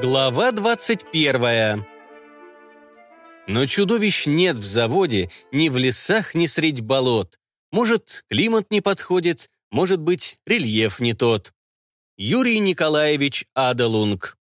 Глава 21 Но чудовищ нет в заводе, ни в лесах, ни средь болот. Может, климат не подходит, может быть, рельеф не тот. Юрий Николаевич Адалунг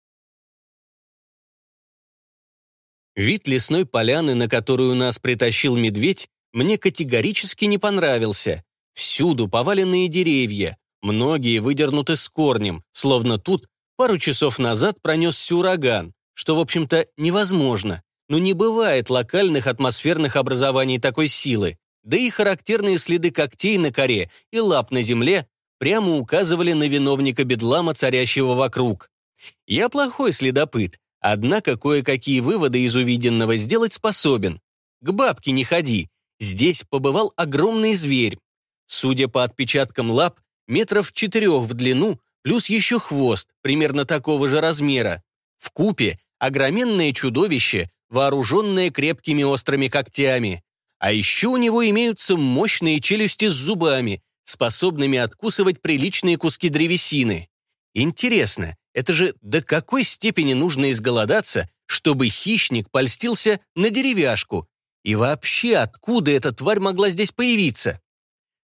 Вид лесной поляны, на которую нас притащил медведь, мне категорически не понравился. Всюду поваленные деревья, многие выдернуты с корнем, словно тут Пару часов назад пронесся ураган, что, в общем-то, невозможно. Но не бывает локальных атмосферных образований такой силы. Да и характерные следы когтей на коре и лап на земле прямо указывали на виновника бедлама, царящего вокруг. Я плохой следопыт, однако кое-какие выводы из увиденного сделать способен. К бабке не ходи. Здесь побывал огромный зверь. Судя по отпечаткам лап, метров четырех в длину, плюс еще хвост, примерно такого же размера. В купе огроменное чудовище, вооруженное крепкими острыми когтями. А еще у него имеются мощные челюсти с зубами, способными откусывать приличные куски древесины. Интересно, это же до какой степени нужно изголодаться, чтобы хищник польстился на деревяшку? И вообще, откуда эта тварь могла здесь появиться?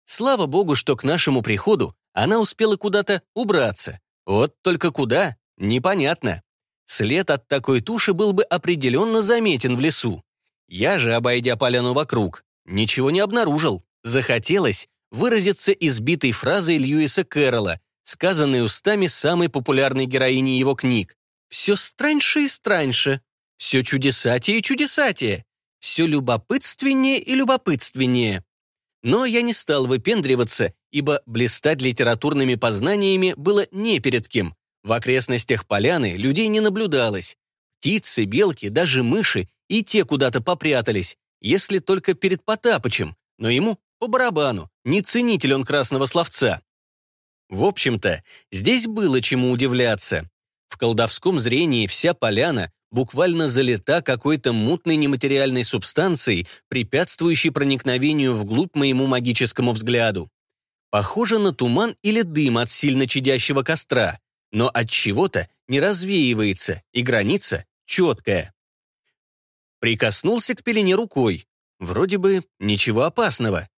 Слава богу, что к нашему приходу она успела куда-то убраться. Вот только куда, непонятно. След от такой туши был бы определенно заметен в лесу. Я же, обойдя поляну вокруг, ничего не обнаружил. Захотелось выразиться избитой фразой Льюиса Кэрролла, сказанной устами самой популярной героини его книг. «Все страньше и страньше, все чудесатее и чудесатее, все любопытственнее и любопытственнее». Но я не стал выпендриваться, ибо блистать литературными познаниями было не перед кем. В окрестностях поляны людей не наблюдалось. Птицы, белки, даже мыши и те куда-то попрятались, если только перед Потапычем, но ему по барабану, не ценитель он красного словца. В общем-то, здесь было чему удивляться. В колдовском зрении вся поляна буквально залита какой-то мутной нематериальной субстанцией, препятствующей проникновению вглубь моему магическому взгляду. Похоже на туман или дым от сильно чадящего костра, но от чего-то не развеивается, и граница четкая. Прикоснулся к пелене рукой. Вроде бы ничего опасного.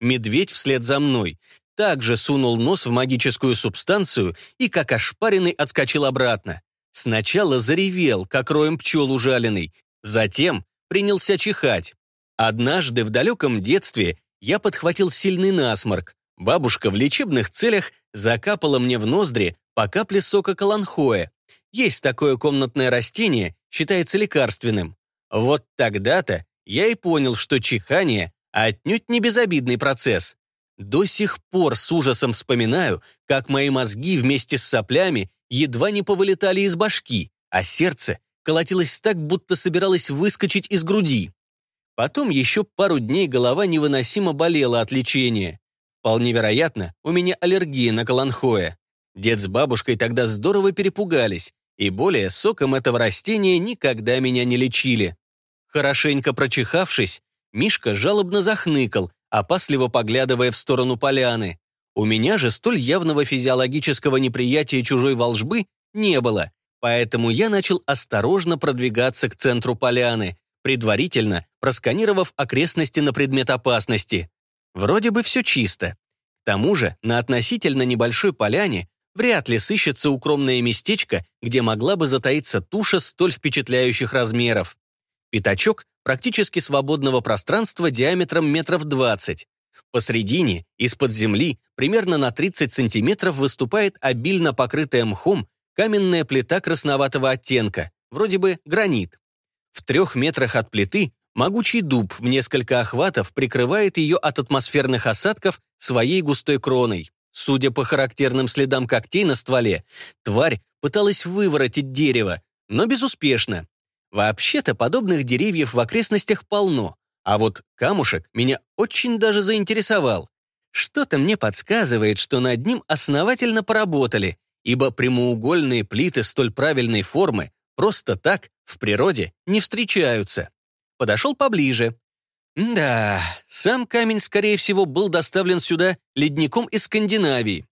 Медведь вслед за мной также сунул нос в магическую субстанцию и, как ошпаренный, отскочил обратно. Сначала заревел, как роем пчел ужаленный, затем принялся чихать. Однажды в далеком детстве я подхватил сильный насморк. Бабушка в лечебных целях закапала мне в ноздри по капле сока каланхоя. Есть такое комнатное растение, считается лекарственным. Вот тогда-то я и понял, что чихание отнюдь не безобидный процесс. До сих пор с ужасом вспоминаю, как мои мозги вместе с соплями едва не повылетали из башки, а сердце колотилось так, будто собиралось выскочить из груди. Потом еще пару дней голова невыносимо болела от лечения. Вполне вероятно, у меня аллергия на каланхоя. Дед с бабушкой тогда здорово перепугались, и более соком этого растения никогда меня не лечили. Хорошенько прочихавшись, Мишка жалобно захныкал, опасливо поглядывая в сторону поляны. У меня же столь явного физиологического неприятия чужой волжбы не было, поэтому я начал осторожно продвигаться к центру поляны, предварительно просканировав окрестности на предмет опасности. Вроде бы все чисто. К тому же на относительно небольшой поляне вряд ли сыщется укромное местечко, где могла бы затаиться туша столь впечатляющих размеров. Пятачок практически свободного пространства диаметром метров 20. Посредине, из-под земли, примерно на 30 сантиметров выступает обильно покрытая мхом каменная плита красноватого оттенка, вроде бы гранит. В трех метрах от плиты могучий дуб в несколько охватов прикрывает ее от атмосферных осадков своей густой кроной. Судя по характерным следам когтей на стволе, тварь пыталась выворотить дерево, но безуспешно. Вообще-то подобных деревьев в окрестностях полно, а вот камушек меня очень даже заинтересовал. Что-то мне подсказывает, что над ним основательно поработали, ибо прямоугольные плиты столь правильной формы просто так в природе не встречаются. Подошел поближе. Да, сам камень, скорее всего, был доставлен сюда ледником из Скандинавии.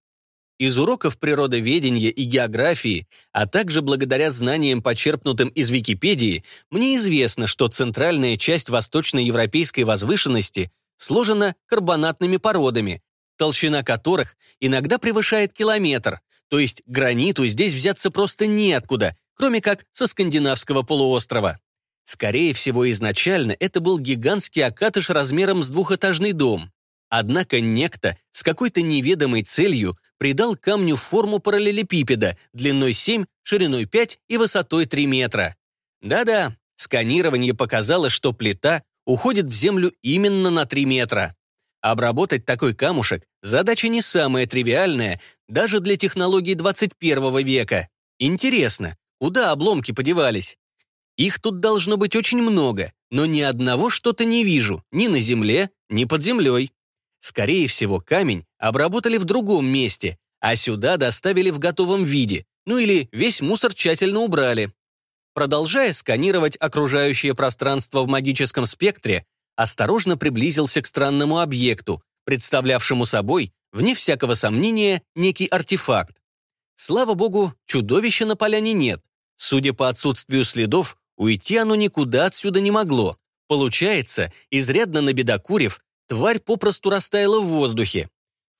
Из уроков природоведения и географии, а также благодаря знаниям, почерпнутым из Википедии, мне известно, что центральная часть восточноевропейской возвышенности сложена карбонатными породами, толщина которых иногда превышает километр, то есть граниту здесь взяться просто неоткуда, кроме как со скандинавского полуострова. Скорее всего, изначально это был гигантский окатыш размером с двухэтажный дом. Однако некто с какой-то неведомой целью придал камню форму параллелепипеда длиной 7, шириной 5 и высотой 3 метра. Да-да, сканирование показало, что плита уходит в землю именно на 3 метра. Обработать такой камушек – задача не самая тривиальная даже для технологий 21 века. Интересно, куда обломки подевались? Их тут должно быть очень много, но ни одного что-то не вижу, ни на земле, ни под землей. Скорее всего, камень обработали в другом месте, а сюда доставили в готовом виде, ну или весь мусор тщательно убрали. Продолжая сканировать окружающее пространство в магическом спектре, осторожно приблизился к странному объекту, представлявшему собой, вне всякого сомнения, некий артефакт. Слава богу, чудовища на поляне нет. Судя по отсутствию следов, уйти оно никуда отсюда не могло. Получается, изрядно набедокурив, тварь попросту растаяла в воздухе.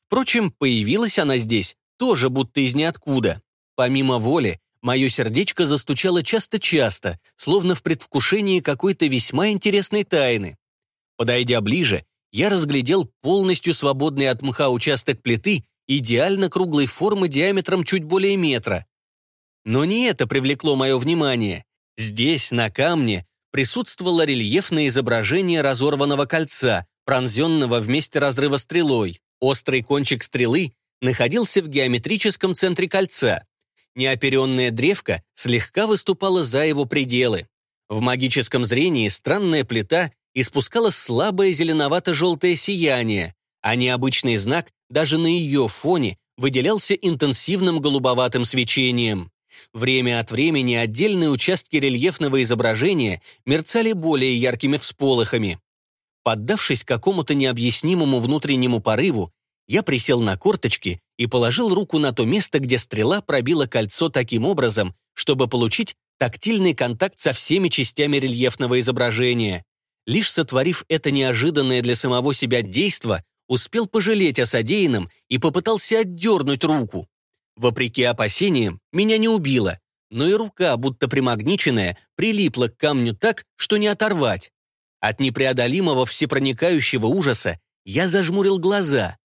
Впрочем, появилась она здесь, тоже будто из ниоткуда. Помимо воли, мое сердечко застучало часто-часто, словно в предвкушении какой-то весьма интересной тайны. Подойдя ближе, я разглядел полностью свободный от мха участок плиты идеально круглой формы диаметром чуть более метра. Но не это привлекло мое внимание. Здесь, на камне, присутствовало рельефное изображение разорванного кольца, пронзенного вместе разрыва стрелой. Острый кончик стрелы находился в геометрическом центре кольца. Неоперенная древка слегка выступала за его пределы. В магическом зрении странная плита испускала слабое зеленовато-желтое сияние, а необычный знак даже на ее фоне выделялся интенсивным голубоватым свечением. Время от времени отдельные участки рельефного изображения мерцали более яркими всполохами. Поддавшись какому-то необъяснимому внутреннему порыву, я присел на корточки и положил руку на то место, где стрела пробила кольцо таким образом, чтобы получить тактильный контакт со всеми частями рельефного изображения. Лишь сотворив это неожиданное для самого себя действо, успел пожалеть о содеянном и попытался отдернуть руку. Вопреки опасениям, меня не убило, но и рука, будто примагниченная, прилипла к камню так, что не оторвать. От непреодолимого всепроникающего ужаса я зажмурил глаза.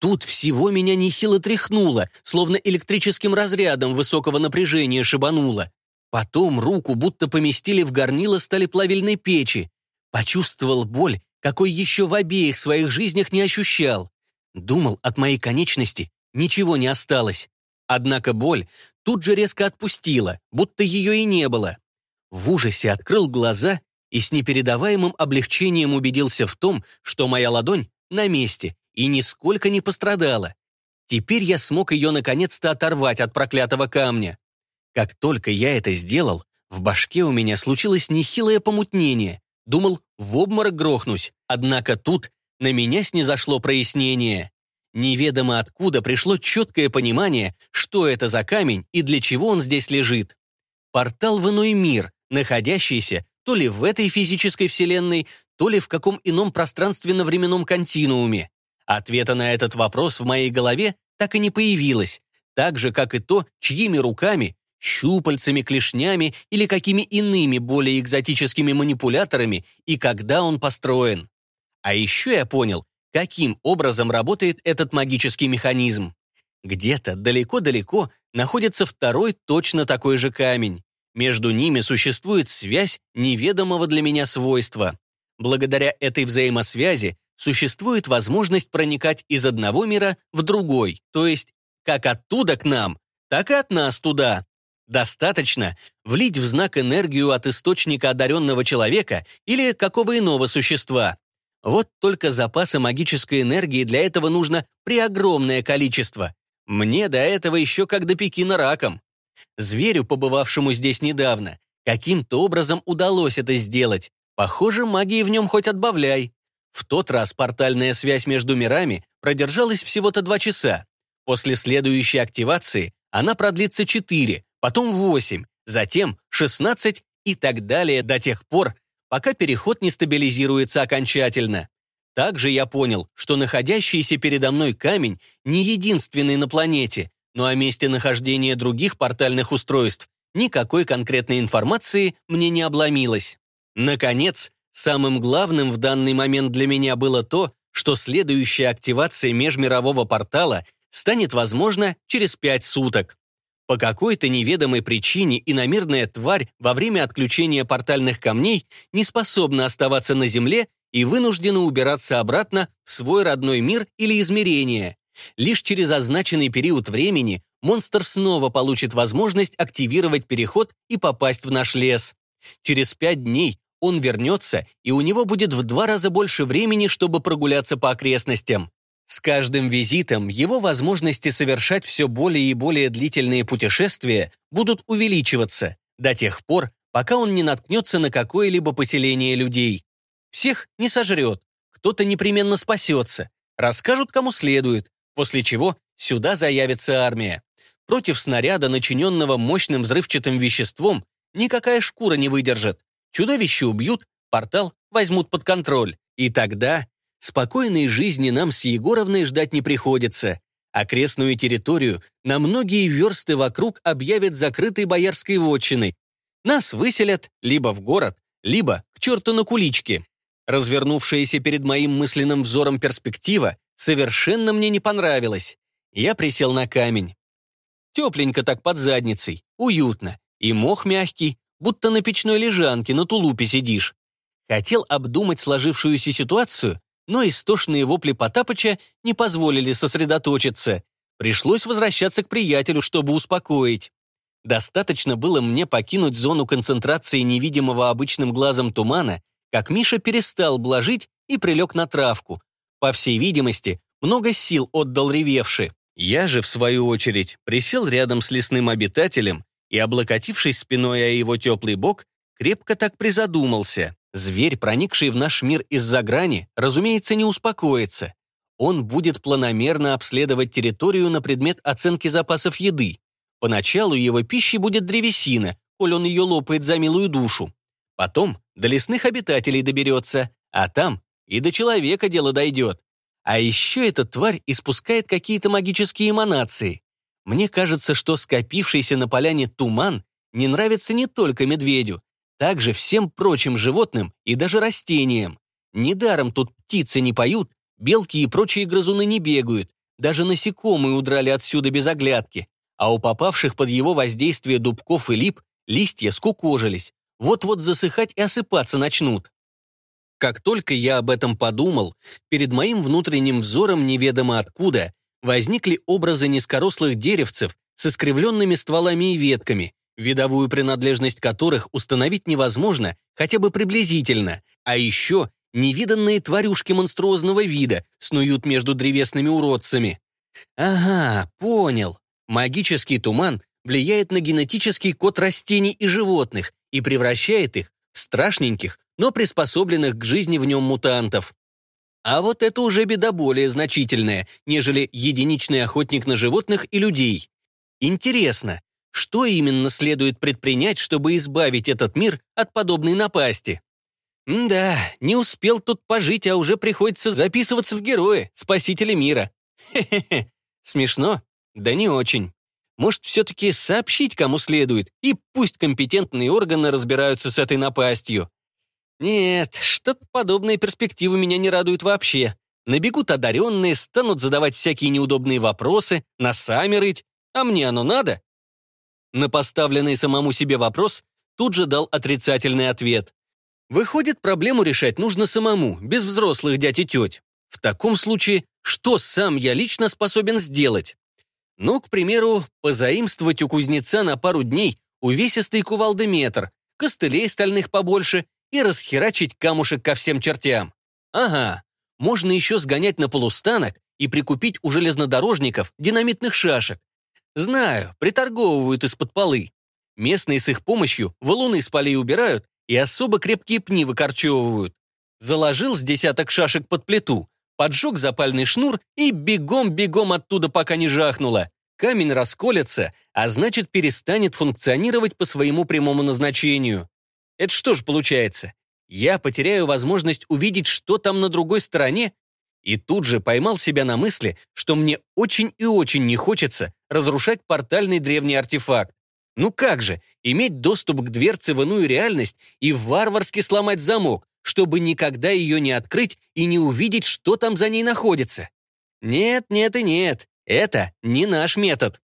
Тут всего меня нехило тряхнуло, словно электрическим разрядом высокого напряжения шибануло. Потом руку будто поместили в горнило стали плавильной печи. Почувствовал боль, какой еще в обеих своих жизнях не ощущал. Думал, от моей конечности ничего не осталось. Однако боль тут же резко отпустила, будто ее и не было. В ужасе открыл глаза и с непередаваемым облегчением убедился в том, что моя ладонь на месте и нисколько не пострадала. Теперь я смог ее наконец-то оторвать от проклятого камня. Как только я это сделал, в башке у меня случилось нехилое помутнение. Думал, в обморок грохнусь, однако тут на меня снизошло прояснение. Неведомо откуда пришло четкое понимание, что это за камень и для чего он здесь лежит. Портал в иной мир, находящийся то ли в этой физической вселенной, то ли в каком ином пространственно-временном континууме. Ответа на этот вопрос в моей голове так и не появилось, так же, как и то, чьими руками, щупальцами, клешнями или какими иными более экзотическими манипуляторами и когда он построен. А еще я понял, каким образом работает этот магический механизм. Где-то далеко-далеко находится второй точно такой же камень. Между ними существует связь неведомого для меня свойства. Благодаря этой взаимосвязи существует возможность проникать из одного мира в другой, то есть как оттуда к нам, так и от нас туда. Достаточно влить в знак энергию от источника одаренного человека или какого иного существа. Вот только запаса магической энергии для этого нужно преогромное количество. Мне до этого еще как до Пекина раком. Зверю, побывавшему здесь недавно, каким-то образом удалось это сделать. Похоже, магии в нем хоть отбавляй. В тот раз портальная связь между мирами продержалась всего-то два часа. После следующей активации она продлится 4, потом 8, затем 16 и так далее до тех пор, пока переход не стабилизируется окончательно. Также я понял, что находящийся передо мной камень не единственный на планете, но о месте нахождения других портальных устройств никакой конкретной информации мне не обломилось. Наконец, самым главным в данный момент для меня было то, что следующая активация межмирового портала станет возможна через пять суток. По какой-то неведомой причине иномирная тварь во время отключения портальных камней не способна оставаться на Земле и вынуждена убираться обратно в свой родной мир или измерение. Лишь через означенный период времени монстр снова получит возможность активировать переход и попасть в наш лес. Через пять дней он вернется, и у него будет в два раза больше времени, чтобы прогуляться по окрестностям. С каждым визитом его возможности совершать все более и более длительные путешествия будут увеличиваться до тех пор, пока он не наткнется на какое-либо поселение людей. Всех не сожрет, кто-то непременно спасется, расскажут, кому следует, после чего сюда заявится армия. Против снаряда, начиненного мощным взрывчатым веществом, никакая шкура не выдержит. Чудовище убьют, портал возьмут под контроль. И тогда спокойной жизни нам с Егоровной ждать не приходится. Окрестную территорию на многие версты вокруг объявят закрытой боярской вотчиной. Нас выселят либо в город, либо к черту на куличке. Развернувшаяся перед моим мысленным взором перспектива совершенно мне не понравилась. Я присел на камень. Тепленько так под задницей, уютно. И мох мягкий, будто на печной лежанке на тулупе сидишь. Хотел обдумать сложившуюся ситуацию, но истошные вопли Потапыча не позволили сосредоточиться. Пришлось возвращаться к приятелю, чтобы успокоить. Достаточно было мне покинуть зону концентрации невидимого обычным глазом тумана, как Миша перестал блажить и прилег на травку. По всей видимости, много сил отдал ревевший. Я же, в свою очередь, присел рядом с лесным обитателем и, облокотившись спиной о его теплый бок, крепко так призадумался. Зверь, проникший в наш мир из-за грани, разумеется, не успокоится. Он будет планомерно обследовать территорию на предмет оценки запасов еды. Поначалу его пищей будет древесина, коль он ее лопает за милую душу. Потом до лесных обитателей доберется, а там и до человека дело дойдет. А еще эта тварь испускает какие-то магические эманации. Мне кажется, что скопившийся на поляне туман не нравится не только медведю, также всем прочим животным и даже растениям. Недаром тут птицы не поют, белки и прочие грызуны не бегают, даже насекомые удрали отсюда без оглядки, а у попавших под его воздействие дубков и лип листья скукожились, вот-вот засыхать и осыпаться начнут. Как только я об этом подумал, перед моим внутренним взором неведомо откуда возникли образы низкорослых деревцев с искривленными стволами и ветками, видовую принадлежность которых установить невозможно хотя бы приблизительно, а еще невиданные тварюшки монструозного вида снуют между древесными уродцами. Ага, понял. Магический туман влияет на генетический код растений и животных и превращает их в страшненьких, но приспособленных к жизни в нем мутантов. А вот это уже беда более значительная, нежели единичный охотник на животных и людей. Интересно, что именно следует предпринять, чтобы избавить этот мир от подобной напасти? Да, не успел тут пожить, а уже приходится записываться в герои, спасители мира. Хе-хе-хе. Смешно? Да не очень. Может, все-таки сообщить кому следует, и пусть компетентные органы разбираются с этой напастью. Нет, что-то подобные перспективы меня не радуют вообще. Набегут одаренные, станут задавать всякие неудобные вопросы, носами рыть. А мне оно надо? На поставленный самому себе вопрос тут же дал отрицательный ответ. Выходит, проблему решать нужно самому, без взрослых дядь и теть. В таком случае, что сам я лично способен сделать? Ну, к примеру, позаимствовать у кузнеца на пару дней увесистый кувалдометр, костылей стальных побольше и расхерачить камушек ко всем чертям. Ага, можно еще сгонять на полустанок и прикупить у железнодорожников динамитных шашек. Знаю, приторговывают из-под полы. Местные с их помощью валуны с полей убирают и особо крепкие пни выкорчевывают. Заложил с десяток шашек под плиту, поджег запальный шнур и бегом-бегом оттуда, пока не жахнуло. Камень расколется, а значит перестанет функционировать по своему прямому назначению. Это что ж получается? Я потеряю возможность увидеть, что там на другой стороне, и тут же поймал себя на мысли, что мне очень и очень не хочется разрушать портальный древний артефакт. Ну как же, иметь доступ к дверце в иную реальность и варварски сломать замок, чтобы никогда ее не открыть и не увидеть, что там за ней находится. Нет, нет и нет, это не наш метод.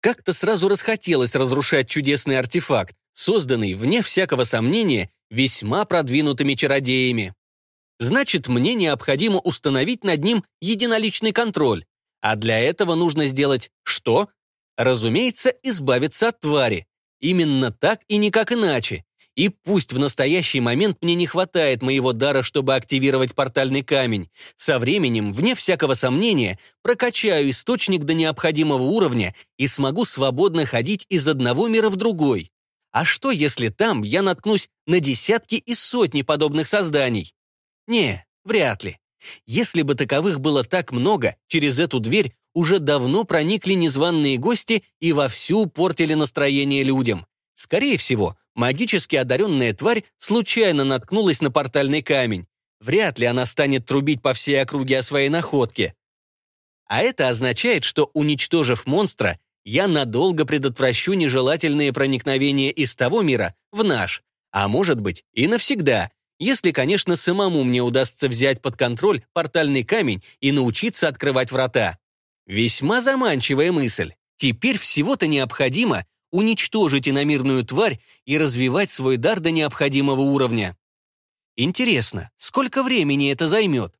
Как-то сразу расхотелось разрушать чудесный артефакт, созданный, вне всякого сомнения, весьма продвинутыми чародеями. Значит, мне необходимо установить над ним единоличный контроль. А для этого нужно сделать что? Разумеется, избавиться от твари. Именно так и никак иначе. И пусть в настоящий момент мне не хватает моего дара, чтобы активировать портальный камень, со временем, вне всякого сомнения, прокачаю источник до необходимого уровня и смогу свободно ходить из одного мира в другой. А что, если там я наткнусь на десятки и сотни подобных созданий? Не, вряд ли. Если бы таковых было так много, через эту дверь уже давно проникли незваные гости и вовсю портили настроение людям. Скорее всего, магически одаренная тварь случайно наткнулась на портальный камень. Вряд ли она станет трубить по всей округе о своей находке. А это означает, что, уничтожив монстра, я надолго предотвращу нежелательные проникновения из того мира в наш, а может быть и навсегда, если, конечно, самому мне удастся взять под контроль портальный камень и научиться открывать врата. Весьма заманчивая мысль. Теперь всего-то необходимо уничтожить иномирную тварь и развивать свой дар до необходимого уровня. Интересно, сколько времени это займет?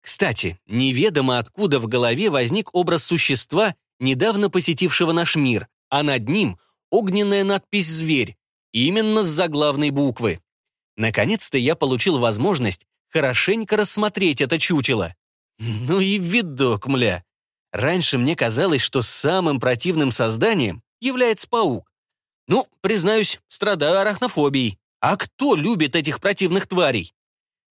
Кстати, неведомо откуда в голове возник образ существа, недавно посетившего наш мир, а над ним огненная надпись «Зверь», именно с заглавной буквы. Наконец-то я получил возможность хорошенько рассмотреть это чучело. Ну и видок, мля. Раньше мне казалось, что самым противным созданием является паук. Ну, признаюсь, страдаю арахнофобией. А кто любит этих противных тварей?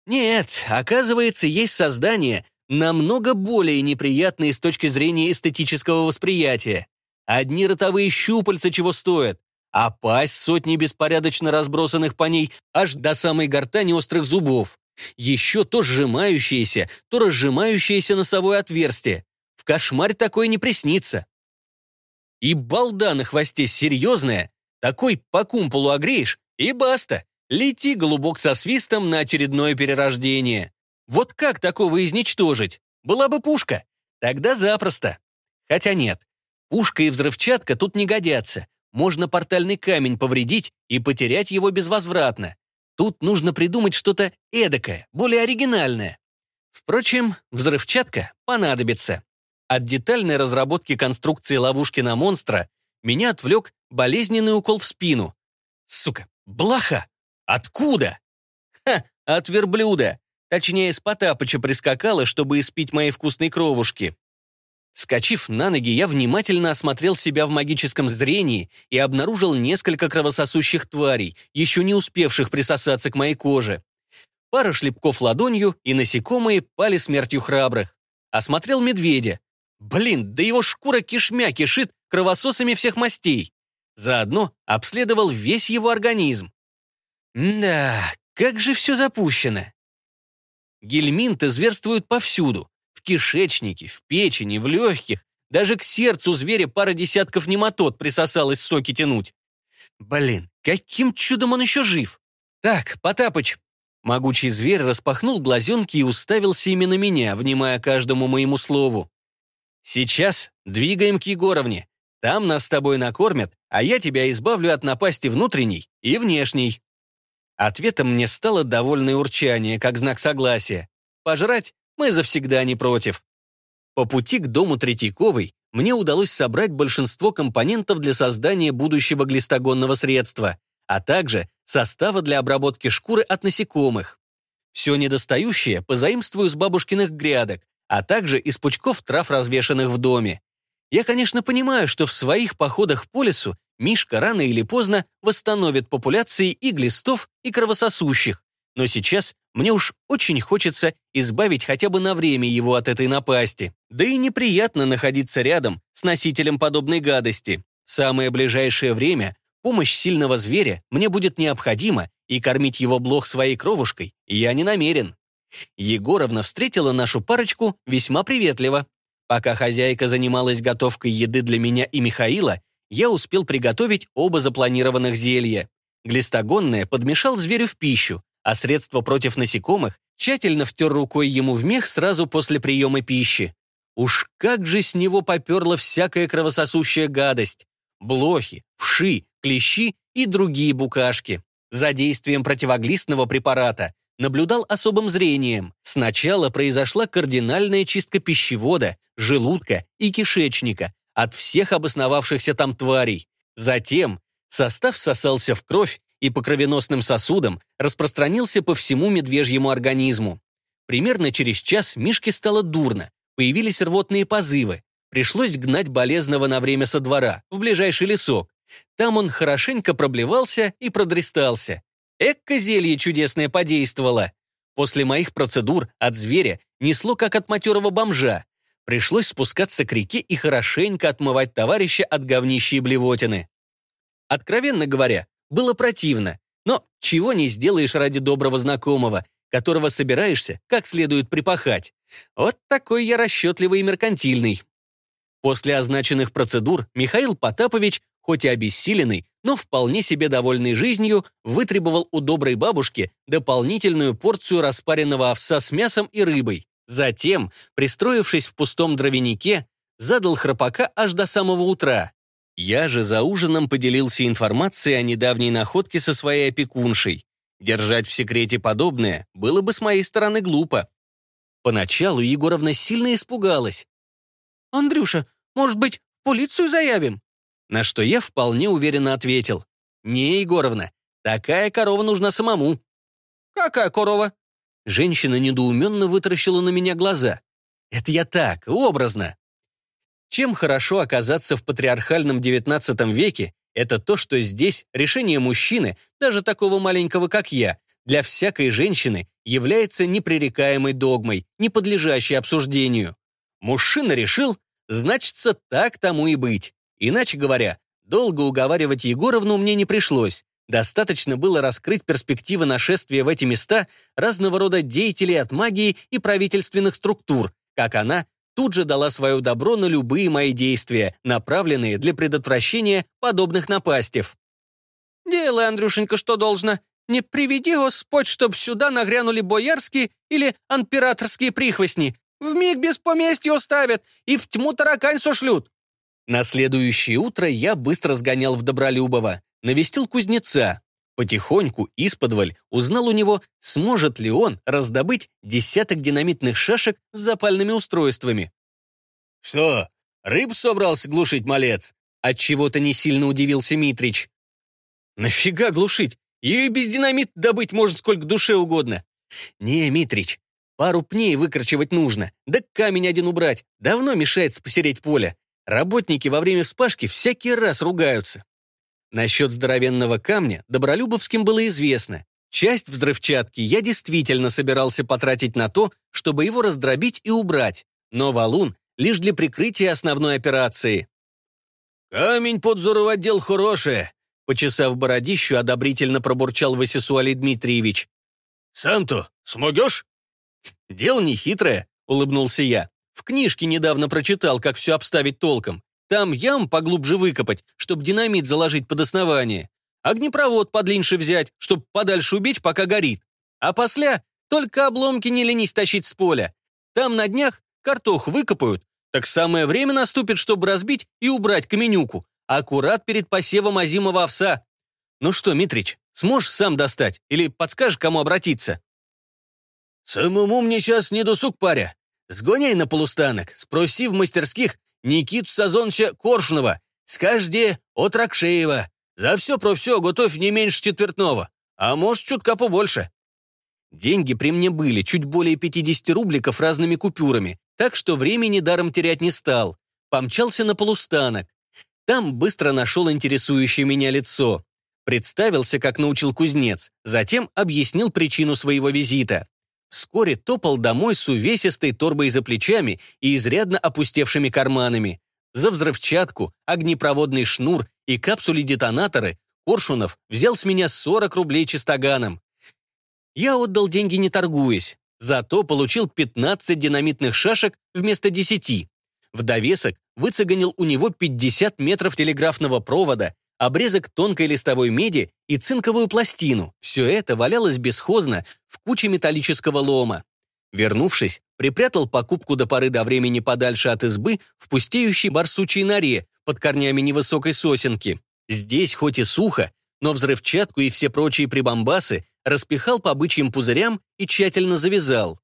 Нет, оказывается, есть создания, намного более неприятные с точки зрения эстетического восприятия. Одни ротовые щупальца чего стоят, а пасть сотни беспорядочно разбросанных по ней аж до самой гортани острых зубов. Еще то сжимающееся, то разжимающееся носовое отверстие. В кошмаре такое не приснится. И балда на хвосте серьезная, такой по кумполу огреешь, и баста, лети голубок со свистом на очередное перерождение. Вот как такого изничтожить? Была бы пушка. Тогда запросто. Хотя нет, пушка и взрывчатка тут не годятся можно портальный камень повредить и потерять его безвозвратно. Тут нужно придумать что-то эдакое, более оригинальное. Впрочем, взрывчатка понадобится. От детальной разработки конструкции ловушки на монстра меня отвлек болезненный укол в спину. Сука, блоха! Откуда? Ха, от верблюда. Точнее, с Потапыча прискакала, чтобы испить мои вкусные кровушки. Скочив на ноги, я внимательно осмотрел себя в магическом зрении и обнаружил несколько кровососущих тварей, еще не успевших присосаться к моей коже. Пара шлепков ладонью, и насекомые пали смертью храбрых. Осмотрел медведя. Блин, да его шкура кишмя кишит кровососами всех мастей. Заодно обследовал весь его организм. Да, как же все запущено. Гельминты зверствуют повсюду кишечнике, в печени, в легких. Даже к сердцу зверя пара десятков нематод присосалась соки тянуть. Блин, каким чудом он еще жив? Так, Потапыч. Могучий зверь распахнул глазенки и уставился именно меня, внимая каждому моему слову. Сейчас двигаем к Егоровне. Там нас с тобой накормят, а я тебя избавлю от напасти внутренней и внешней. Ответом мне стало довольное урчание, как знак согласия. Пожрать мы завсегда не против. По пути к дому Третьяковой мне удалось собрать большинство компонентов для создания будущего глистогонного средства, а также состава для обработки шкуры от насекомых. Все недостающее позаимствую с бабушкиных грядок, а также из пучков трав, развешанных в доме. Я, конечно, понимаю, что в своих походах по лесу Мишка рано или поздно восстановит популяции и глистов, и кровососущих, но сейчас мне уж очень хочется избавить хотя бы на время его от этой напасти. Да и неприятно находиться рядом с носителем подобной гадости. В самое ближайшее время помощь сильного зверя мне будет необходима, и кормить его блох своей кровушкой я не намерен. Егоровна встретила нашу парочку весьма приветливо. Пока хозяйка занималась готовкой еды для меня и Михаила, я успел приготовить оба запланированных зелья. Глистогонное подмешал зверю в пищу, а средство против насекомых тщательно втер рукой ему в мех сразу после приема пищи. Уж как же с него поперла всякая кровососущая гадость. Блохи, вши, клещи и другие букашки. За действием противоглистного препарата наблюдал особым зрением. Сначала произошла кардинальная чистка пищевода, желудка и кишечника от всех обосновавшихся там тварей. Затем состав сосался в кровь и по кровеносным сосудам распространился по всему медвежьему организму. Примерно через час Мишке стало дурно, появились рвотные позывы. Пришлось гнать болезного на время со двора, в ближайший лесок. Там он хорошенько проблевался и продрестался. Экко зелье чудесное подействовало. После моих процедур от зверя несло, как от матерого бомжа. Пришлось спускаться к реке и хорошенько отмывать товарища от говнища и блевотины. Откровенно говоря, было противно, но чего не сделаешь ради доброго знакомого, которого собираешься как следует припахать. Вот такой я расчетливый и меркантильный. После означенных процедур Михаил Потапович, хоть и обессиленный, но вполне себе довольный жизнью, вытребовал у доброй бабушки дополнительную порцию распаренного овса с мясом и рыбой. Затем, пристроившись в пустом дровянике, задал храпака аж до самого утра. Я же за ужином поделился информацией о недавней находке со своей опекуншей. Держать в секрете подобное было бы с моей стороны глупо. Поначалу Егоровна сильно испугалась. «Андрюша, может быть, полицию заявим?» На что я вполне уверенно ответил. «Не, Егоровна, такая корова нужна самому». «Какая корова?» Женщина недоуменно вытаращила на меня глаза. «Это я так, образно». Чем хорошо оказаться в патриархальном XIX веке, это то, что здесь решение мужчины, даже такого маленького, как я, для всякой женщины является непререкаемой догмой, не подлежащей обсуждению. Мужчина решил, значится, так тому и быть. Иначе говоря, долго уговаривать Егоровну мне не пришлось. Достаточно было раскрыть перспективы нашествия в эти места разного рода деятелей от магии и правительственных структур, как она тут же дала свое добро на любые мои действия, направленные для предотвращения подобных напастев. «Делай, Андрюшенька, что должно. Не приведи Господь, чтоб сюда нагрянули боярские или императорские прихвостни. Вмиг без поместья оставят и в тьму таракань сошлют». На следующее утро я быстро сгонял в Добролюбово навестил кузнеца. Потихоньку, исподволь, узнал у него, сможет ли он раздобыть десяток динамитных шашек с запальными устройствами. «Что, рыб собрался глушить, малец?» Отчего-то не сильно удивился Митрич. «Нафига глушить? Ее без динамит добыть можно сколько душе угодно». «Не, Митрич, пару пней выкорчевать нужно, да камень один убрать. Давно мешается посереть поле. Работники во время вспашки всякий раз ругаются». Насчет здоровенного камня Добролюбовским было известно. Часть взрывчатки я действительно собирался потратить на то, чтобы его раздробить и убрать, но валун лишь для прикрытия основной операции. «Камень под отдел хороший», — почесав бородищу, одобрительно пробурчал Васисуалий Дмитриевич. «Сам-то смогешь?» «Дело нехитрое», — улыбнулся я. «В книжке недавно прочитал, как все обставить толком. Там ям поглубже выкопать, чтобы динамит заложить под основание. Огнепровод подлиннее взять, чтобы подальше убить, пока горит. А после только обломки не ленись тащить с поля. Там на днях картох выкопают, так самое время наступит, чтобы разбить и убрать каменюку, аккурат перед посевом озимого овса. Ну что, Митрич, сможешь сам достать или подскажешь, кому обратиться? Самому мне сейчас не досуг, паря. Сгоняй на полустанок, спроси в мастерских, Никиту Сазоновича Коршунова, скажи от Ракшеева. За все про все готовь не меньше четвертного, а может, чутка побольше». Деньги при мне были, чуть более 50 рубликов разными купюрами, так что времени даром терять не стал. Помчался на полустанок. Там быстро нашел интересующее меня лицо. Представился, как научил кузнец, затем объяснил причину своего визита. Вскоре топал домой с увесистой торбой за плечами и изрядно опустевшими карманами. За взрывчатку, огнепроводный шнур и капсули-детонаторы Коршунов взял с меня 40 рублей чистоганом. Я отдал деньги не торгуясь, зато получил 15 динамитных шашек вместо 10. В довесок выцеганил у него 50 метров телеграфного провода, обрезок тонкой листовой меди и цинковую пластину. Все это валялось бесхозно в куче металлического лома. Вернувшись, припрятал покупку до поры до времени подальше от избы в пустеющей барсучей норе под корнями невысокой сосенки. Здесь хоть и сухо, но взрывчатку и все прочие прибамбасы распихал по бычьим пузырям и тщательно завязал.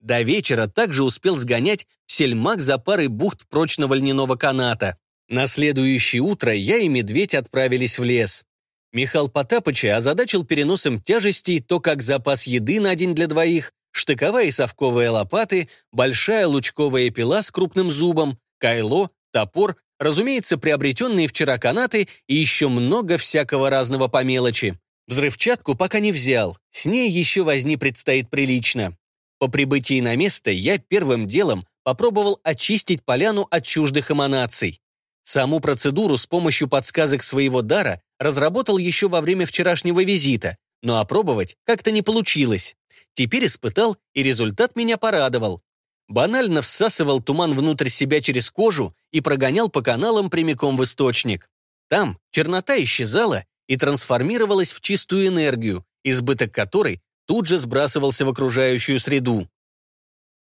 До вечера также успел сгонять в сельмак за парой бухт прочного льняного каната. На следующее утро я и медведь отправились в лес. Михаил Потапыча озадачил переносом тяжестей то как запас еды на день для двоих, штыковая и совковая лопаты, большая лучковая пила с крупным зубом, кайло, топор, разумеется, приобретенные вчера канаты и еще много всякого разного по мелочи. Взрывчатку пока не взял, с ней еще возни предстоит прилично. По прибытии на место я первым делом попробовал очистить поляну от чуждых эманаций. Саму процедуру с помощью подсказок своего дара разработал еще во время вчерашнего визита, но опробовать как-то не получилось. Теперь испытал, и результат меня порадовал. Банально всасывал туман внутрь себя через кожу и прогонял по каналам прямиком в источник. Там чернота исчезала и трансформировалась в чистую энергию, избыток которой тут же сбрасывался в окружающую среду.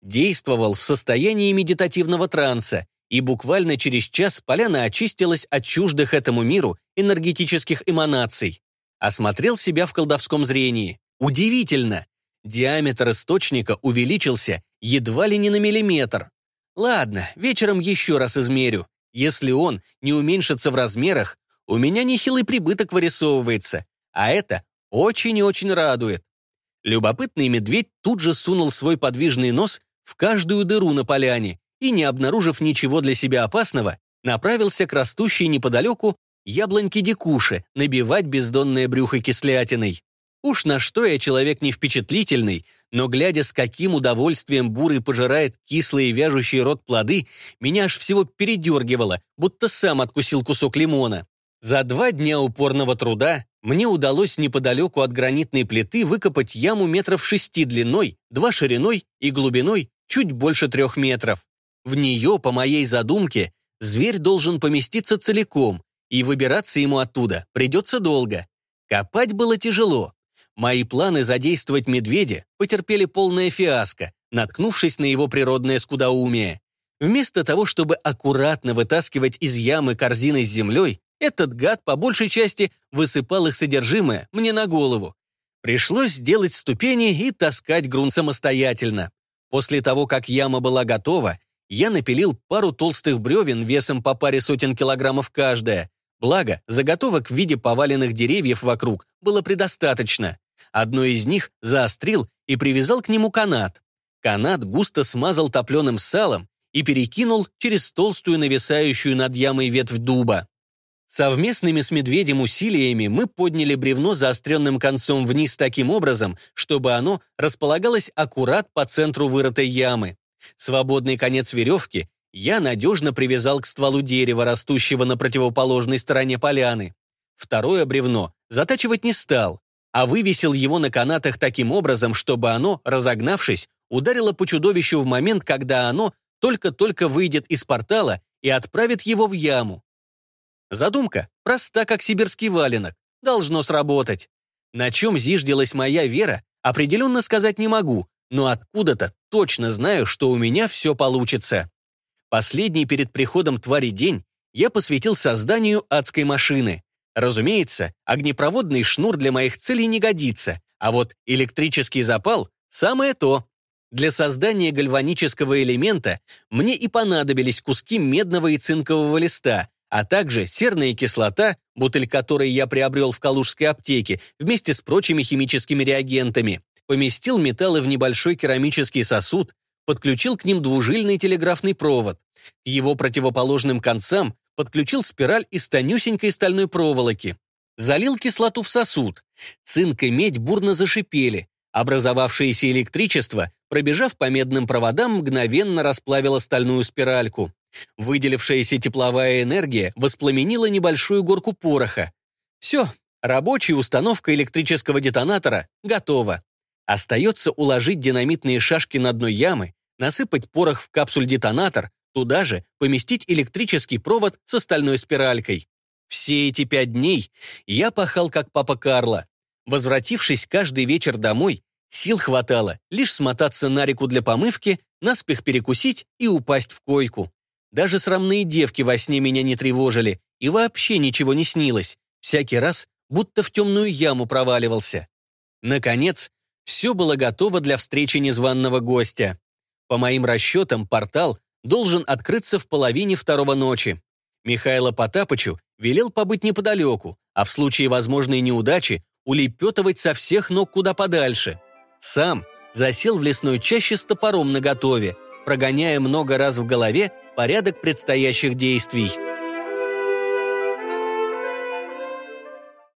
Действовал в состоянии медитативного транса, и буквально через час поляна очистилась от чуждых этому миру энергетических эманаций. Осмотрел себя в колдовском зрении. Удивительно! Диаметр источника увеличился едва ли не на миллиметр. Ладно, вечером еще раз измерю. Если он не уменьшится в размерах, у меня нехилый прибыток вырисовывается, а это очень и очень радует. Любопытный медведь тут же сунул свой подвижный нос в каждую дыру на поляне и, не обнаружив ничего для себя опасного, направился к растущей неподалеку яблоньке-дикуше набивать бездонное брюхо кислятиной. Уж на что я человек не впечатлительный, но глядя, с каким удовольствием бурый пожирает кислые вяжущие рот плоды, меня аж всего передергивало, будто сам откусил кусок лимона. За два дня упорного труда мне удалось неподалеку от гранитной плиты выкопать яму метров шести длиной, два шириной и глубиной чуть больше трех метров. В нее, по моей задумке, зверь должен поместиться целиком, и выбираться ему оттуда придется долго. Копать было тяжело. Мои планы задействовать медведя потерпели полное фиаско, наткнувшись на его природное скудоумие. Вместо того, чтобы аккуратно вытаскивать из ямы корзины с землей, этот гад по большей части высыпал их содержимое мне на голову. Пришлось сделать ступени и таскать грунт самостоятельно. После того, как яма была готова, я напилил пару толстых бревен весом по паре сотен килограммов каждая. Благо, заготовок в виде поваленных деревьев вокруг было предостаточно. Одно из них заострил и привязал к нему канат. Канат густо смазал топленым салом и перекинул через толстую нависающую над ямой ветвь дуба. Совместными с медведем усилиями мы подняли бревно заостренным концом вниз таким образом, чтобы оно располагалось аккурат по центру вырытой ямы. Свободный конец веревки я надежно привязал к стволу дерева, растущего на противоположной стороне поляны. Второе бревно затачивать не стал, а вывесил его на канатах таким образом, чтобы оно, разогнавшись, ударило по чудовищу в момент, когда оно только-только выйдет из портала и отправит его в яму. Задумка проста, как сибирский валенок. Должно сработать. На чем зиждилась моя вера, определенно сказать не могу, но откуда-то точно знаю, что у меня все получится. Последний перед приходом твари день я посвятил созданию адской машины. Разумеется, огнепроводный шнур для моих целей не годится, а вот электрический запал – самое то. Для создания гальванического элемента мне и понадобились куски медного и цинкового листа, а также серная кислота, бутыль которой я приобрел в калужской аптеке, вместе с прочими химическими реагентами. Поместил металлы в небольшой керамический сосуд, подключил к ним двужильный телеграфный провод. К его противоположным концам подключил спираль из тонюсенькой стальной проволоки. залил кислоту в сосуд. Цинк и медь бурно зашипели. Образовавшееся электричество, пробежав по медным проводам, мгновенно расплавило стальную спиральку. Выделившаяся тепловая энергия воспламенила небольшую горку пороха. Все, рабочая установка электрического детонатора готова. Остается уложить динамитные шашки на дно ямы, насыпать порох в капсуль-детонатор, туда же поместить электрический провод с остальной спиралькой. Все эти пять дней я пахал как папа Карло. Возвратившись каждый вечер домой, сил хватало лишь смотаться на реку для помывки, наспех перекусить и упасть в койку. Даже срамные девки во сне меня не тревожили, и вообще ничего не снилось. Всякий раз будто в темную яму проваливался. Наконец, все было готово для встречи незваного гостя. По моим расчетам, портал должен открыться в половине второго ночи. Михайло Потапычу велел побыть неподалеку, а в случае возможной неудачи улепетывать со всех ног куда подальше. Сам засел в лесной чаще с топором наготове, прогоняя много раз в голове порядок предстоящих действий.